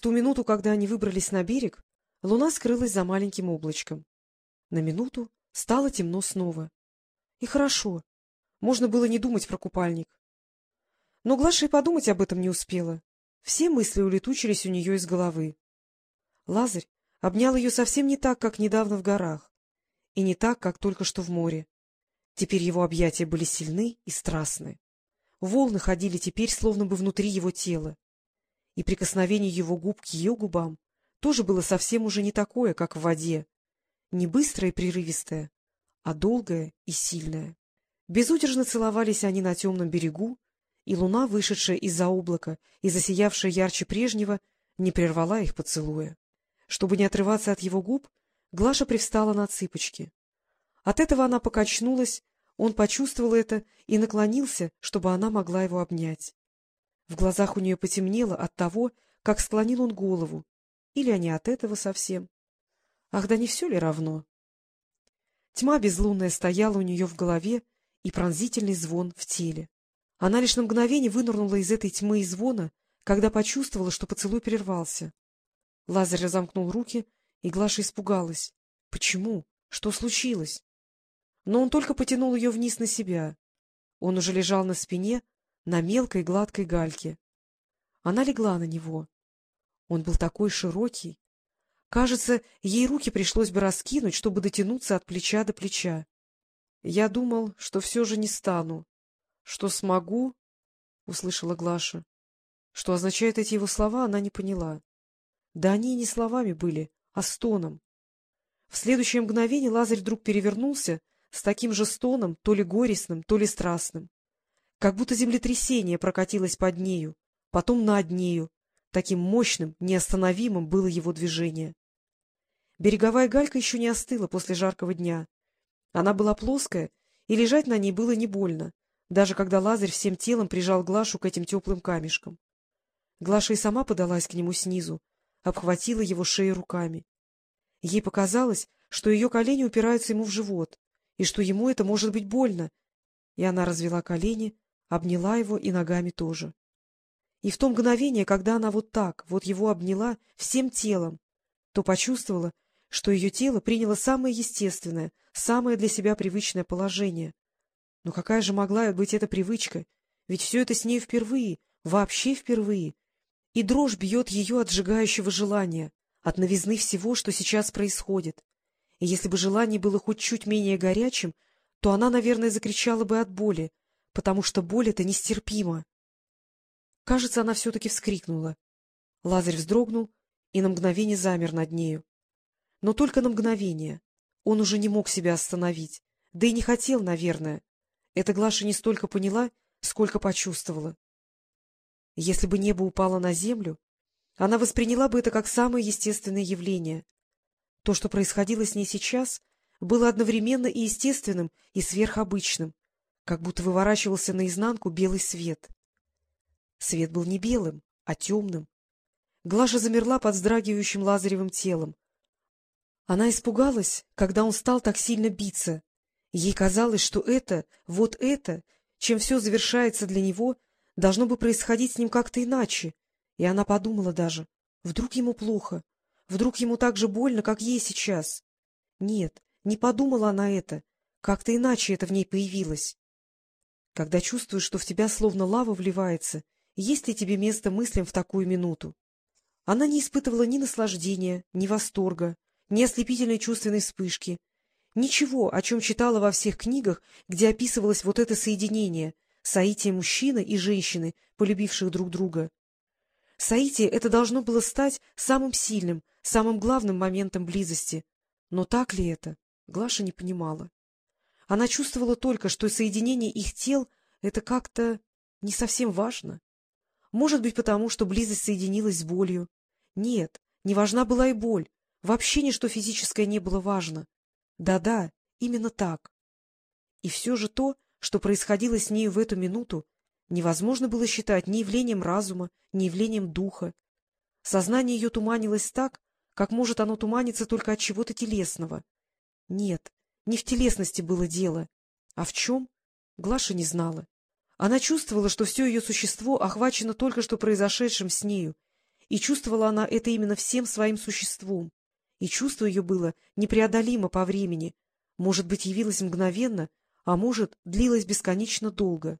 В ту минуту, когда они выбрались на берег, луна скрылась за маленьким облачком. На минуту стало темно снова. И хорошо. Можно было не думать про купальник. Но Глаша и подумать об этом не успела. Все мысли улетучились у нее из головы. Лазарь обнял ее совсем не так, как недавно в горах, и не так, как только что в море. Теперь его объятия были сильны и страстны. Волны ходили теперь словно бы внутри его тела. И прикосновение его губ к ее губам тоже было совсем уже не такое, как в воде. Не быстрое и прерывистое, а долгое и сильное. Безудержно целовались они на темном берегу, и луна, вышедшая из-за облака и засиявшая ярче прежнего, не прервала их поцелуя. Чтобы не отрываться от его губ, Глаша привстала на цыпочки. От этого она покачнулась, он почувствовал это и наклонился, чтобы она могла его обнять. В глазах у нее потемнело от того, как склонил он голову, или они от этого совсем. Ах, да не все ли равно? Тьма безлунная стояла у нее в голове и пронзительный звон в теле. Она лишь на мгновение вынырнула из этой тьмы и звона, когда почувствовала, что поцелуй прервался. Лазарь разомкнул руки, и Глаша испугалась. Почему? Что случилось? Но он только потянул ее вниз на себя. Он уже лежал на спине, на мелкой гладкой гальке. Она легла на него. Он был такой широкий. Кажется, ей руки пришлось бы раскинуть, чтобы дотянуться от плеча до плеча. Я думал, что все же не стану. Что смогу, — услышала Глаша. Что означают эти его слова, она не поняла. Да они и не словами были, а стоном. В следующее мгновение Лазарь вдруг перевернулся с таким же стоном, то ли горестным, то ли страстным. Как будто землетрясение прокатилось под нею, потом над нею. Таким мощным, неостановимым было его движение. Береговая галька еще не остыла после жаркого дня. Она была плоская, и лежать на ней было не больно, даже когда Лазарь всем телом прижал Глашу к этим теплым камешкам. Глаша и сама подалась к нему снизу, обхватила его шею руками. Ей показалось, что ее колени упираются ему в живот, и что ему это может быть больно, и она развела колени, обняла его и ногами тоже. И в то мгновение, когда она вот так, вот его обняла всем телом, то почувствовала, что ее тело приняло самое естественное, самое для себя привычное положение. Но какая же могла быть эта привычка? Ведь все это с ней впервые, вообще впервые. И дрожь бьет ее от сжигающего желания, от новизны всего, что сейчас происходит. И если бы желание было хоть чуть менее горячим, то она, наверное, закричала бы от боли, потому что боль это нестерпимо. Кажется, она все-таки вскрикнула. Лазарь вздрогнул и на мгновение замер над нею. Но только на мгновение. Он уже не мог себя остановить, да и не хотел, наверное. Это Глаша не столько поняла, сколько почувствовала. Если бы небо упало на землю, она восприняла бы это как самое естественное явление. То, что происходило с ней сейчас, было одновременно и естественным, и сверхобычным, как будто выворачивался наизнанку белый свет. Свет был не белым, а темным. Глаша замерла под вздрагивающим Лазаревым телом. Она испугалась, когда он стал так сильно биться. Ей казалось, что это, вот это, чем все завершается для него, должно бы происходить с ним как-то иначе. И она подумала даже, вдруг ему плохо, вдруг ему так же больно, как ей сейчас. Нет, не подумала она это, как-то иначе это в ней появилось. Когда чувствуешь, что в тебя словно лава вливается, есть ли тебе место мыслям в такую минуту? Она не испытывала ни наслаждения, ни восторга, ни ослепительной чувственной вспышки, ничего, о чем читала во всех книгах, где описывалось вот это соединение, соитие мужчины и женщины, полюбивших друг друга. Соитие это должно было стать самым сильным, самым главным моментом близости. Но так ли это? Глаша не понимала. Она чувствовала только, что соединение их тел — это как-то не совсем важно. Может быть, потому что близость соединилась с болью. Нет, не важна была и боль. Вообще ничто физическое не было важно. Да-да, именно так. И все же то, что происходило с нею в эту минуту, невозможно было считать ни явлением разума, ни явлением духа. Сознание ее туманилось так, как может оно туманиться только от чего-то телесного. Нет, не в телесности было дело. А в чем? Глаша не знала. Она чувствовала, что все ее существо охвачено только что произошедшим с нею, И чувствовала она это именно всем своим существом. И чувство ее было непреодолимо по времени, может быть, явилось мгновенно, а может, длилось бесконечно долго.